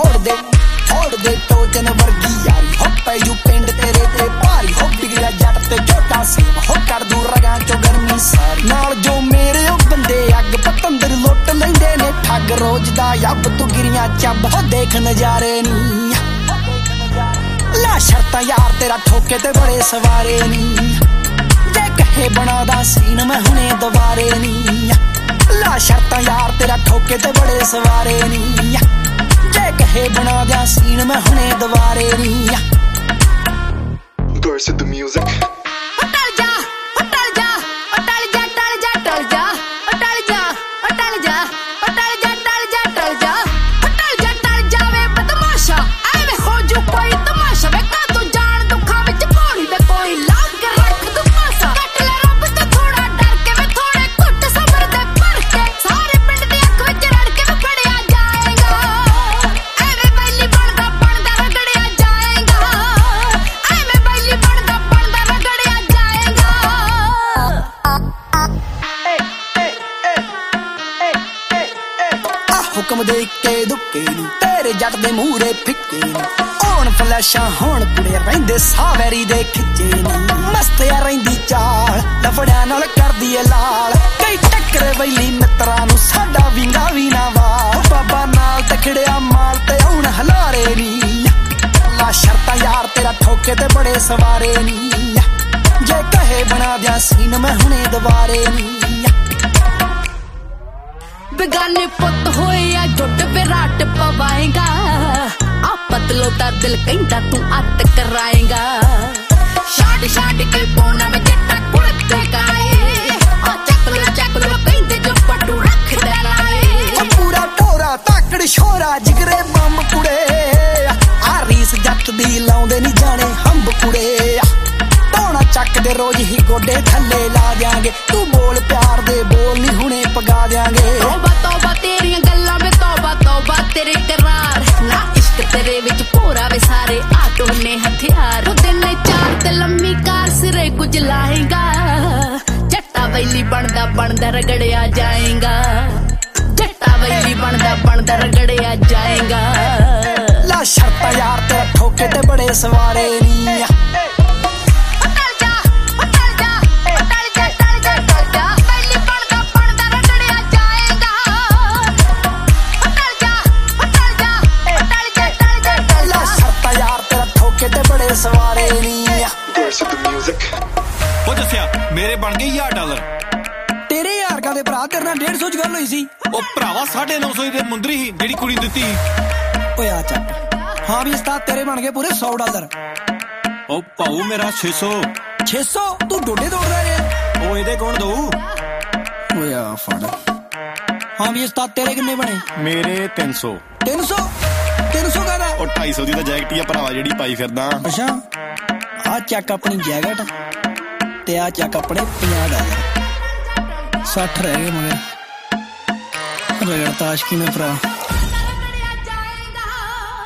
ਫੋੜ ਦੇ ਫੋੜ ਦੇ ਟੋਜਨ ਵਰਗੀ ਯਾਰੀ ਹੋ ਪੈਜੂ ਪਿੰਡ ਤੇਰੇ ਤੇ ਭਾਰੀ। ਹੋ ਬਿਗੜਿਆ ਜੱਟ ਤੇ ਝੋਟਾ ਸੀ। ਹੋ ਕਰ ਦੂ ਰਗਾਂ ਚੋਂ ਗਰਮੀ ਸਾਰੀ। ਨਾਲ ਜੋ ਮੇਰੇ ਉਹ ਬੰਦੇ ਅੱਗ ਪਤੰਦਰ ਲੁੱਟ ਲੈਂਦੇ ਨੇ। ਠੱਗ ਰੋਜ਼ ਦਾ ਯੱਬ ਤੂੰ ਗਿਰੀਆਂ ਚੱਬ। ਹੋ ਦੇਖ ਨਜ਼ਾਰੇ ਨੀ। ਲਾ ਸ਼ਰਤਾਂ ਯਾਰ ਤੇਰਾ ਠੋਕੇ ਤੇ ਬੜੇ ਸਵਾਰੇ ਨੀ। ਜੇ ਕਹੇ ਬਣਾਦਾ ਸੀਨ ਮੈਂ ਹੁਣੇ ਦਵਾਰੇ ਨੀ। ਲਾ ਸ਼ਰਤਾਂ ਯਾਰ ਤੇਰਾ ਠੋਕੇ ਤੇ ਬੜੇ ਸਵਾਰੇ ਨੀ। ਕਹੇ ਬਣਾ ਦਿਆਂ ਸੀਨ ਮੈਂ ਹੁਣੇ ਦਵਾਰੇ ਨੀ ਹੁਕਮ ਦੇ ਕੇ ਦੁੱਕੇ ਨੀ, ਤੇਰੇ ਜੱਟ ਦੇ ਮੂਹਰੇ ਫਿੱਕੇ ਨੀ। ਹੁਣ ਫਲੈਸ਼ਾਂ, ਹੁਣ ਕੁੜੇ ਰਹਿੰਦੇ ਸਾਵੈਰੀ ਦੇ ਖਿੱਚੇ ਨੀ। ਮਸਤਿਆ ਰਹਿੰਦੀ ਚਾਲ ਲਫੜਿਆਂ ਨਾਲ ਕਰਦੀ ਏ ਲਾਲ। ਕਈ ਟੱਕਰੇ ਬੈਲੀ ਮਿੱਤਰਾਂ ਨੂੰ ਸਾਡਾ ਵਿੰਗਾ ਵੀ ਨਾ ਵਾਲ। ਬਾਬਾ ਨਾਲ ਤਖੜਿਆ ਮਾਲ ਤੇ ਹੁਣ ਹਲਾਰੇ ਨੀ। ਲਾ ਸ਼ਰਤਾਂ ਯਾਰ, ਤੇਰਾ ਠੋਕੇ ਤੇ ਬੜੇ ਸਵਾਰੇ ਨੀ। ਜੇ ਕਹੇ ਬਣਾ ਦਿਆਂ ਸੀਨ, ਮੈਂ ਹੁਣੇ ਦਵਾਰੇ ਨੀ। ਬੇਗਾਨੇ ਪੁੱਤ ਹੋਏ ਆ ਜੁੱਟ ਵਿਰਾਟ ਪਵਾਏਗਾ। ਆ ਪਤਲੋ ਦਾ ਦਿਲ ਕਹਿੰਦਾ ਤੂੰ ਅੱਤ ਕਰਾਏਗਾ। ਛਾੜ ਛਾੜ ਕੇ ਪੋਣਾ ਮੈਂ ਜੱਟਾ ਕੁੜਤੇ ਕਾਏ ਆ ਚੱਕ ਲੋ ਚੱਕ ਲੋ, ਕਹਿੰਦੇ ਜੋ ਪਟੂ ਰੱਖ ਦੇਣਾਏ ਪੂਰਾ ਢੋਰਾ ਤਾਕੜ ਸ਼ੋਰਾ ਜਿਗਰੇ ਬੰਮ ਕੁੜੇ। ਆ ਰੀਸ ਜੱਟ ਦੀ ਟੋਣਾ ਚੱਕ ਦੇ ਰੋਜ਼ ਹੀ ਗੋਡੇ ਥੱਲੇ ਲਾ ਦਿਆਂਗੇ। ਤੂੰ ਬੋਲ ਪਿਆਰ ਦੇ ਬੋਲ ਨਹੀਂ ਹੁਣੇ ਪਗਾ ਦਿਆਂਗੇ। ਤੋਬਾ ਤੋਬਾ ਤੇਰੀਆਂ ਗੱਲਾਂ ਵੇ ਤੋਬਾ ਤੋਬਾ ਤੇਰੇ ਕਰਾਰ। ਨਾ ਇਸ਼ਕ ਤੇਰੇ ਵਿੱਚ ਪੂਰਾ ਵੇ ਸਾਰੇ। ਆਟੋ ਨੇ ਹਥਿਆਰ। ਉਹ ਦਿਨ ਚਾਰ ਤੇ ਲੰਮੀ ਕਾਰ ਸਿਰੇ ਕੁਝ ਲਾਏਗਾ। ਜੱਟਾ ਵੈਲੀ ਬਣਦਾ ਬਣਦਾ ਰਗੜਿਆ ਜਾਏਗਾ। ਜੱਟਾ ਵੈਲੀ ਬਣਦਾ ਬਣਦਾ ਰਗੜਿਆ ਜਾਏਗਾ। ਲਾ ਸ਼ਰਤਾਂ ਯਾਰ ਤੇਰਾ ਠੋਕੇ ਤੇ ਬੜੇ ਸਵਾਰੇ ਨੀ। ਬੜੇ ਸਵਾਰੇ ਨੀ Verse the music. ਉਹ ਦੱਸਿਆ ਮੇਰੇ ਬਣ ਗਏ 1000 ਡਾਲਰ। ਤੇਰੇ ਯਾਰ ਕਾ ਦੇ ਭਰਾ ਤੇਰੇ ਨਾਲ 150 ਚ ਗੱਲ ਹੋਈ ਸੀ। ਉਹ ਭਰਾਵਾ 950 ਦੇ ਮੁੰਦਰੀ ਸੀ ਜਿਹੜੀ ਕੁੜੀ ਦਿੱਤੀ ਸੀ। ਓਏ ਆ ਚੱਕ। ਹਾਂ ਵੀ ਉਸਤਾਦ ਤੇਰੇ ਬਣ ਗਏ ਪੂਰੇ 100 ਡਾਲਰ। ਉਹ ਪਾਉ ਮੇਰਾ 600 600 ਤੂੰ ਡੋਡੇ ਦੌੜਦਾ ਰਿਹਾ ਉਹ ਇਹਦੇ ਕੌਣ ਦਊ? ਓਏ ਆ ਫੜ। ਹਾਂ ਵੀ ਉਸਤਾਦ ਤੇਰੇ ਕਿੰਨੇ ਬਣੇ? ਮੇਰੇ 300 300 300 ਕਹਦਾ ਉਹ 250 ਦੀ ਤਾਂ ਜੈਕਟ ਹੀ ਆ ਭਰਾਵਾ, ਜਿਹੜੀ ਪਾਈ ਫਿਰਦਾ। ਅੱਛਾ ਆ ਚੱਕ ਆਪਣੀ ਜੈਕਟ ਤੇ ਆ ਚੱਕ ਆਪਣੇ 50 ਡਾਲਰ 60 ਰਹਿ ਗਏ ਮਗਰ। ਰਗੜਤਾ ਆਸ਼ਕੀ ਨੇ ਭਰਾ?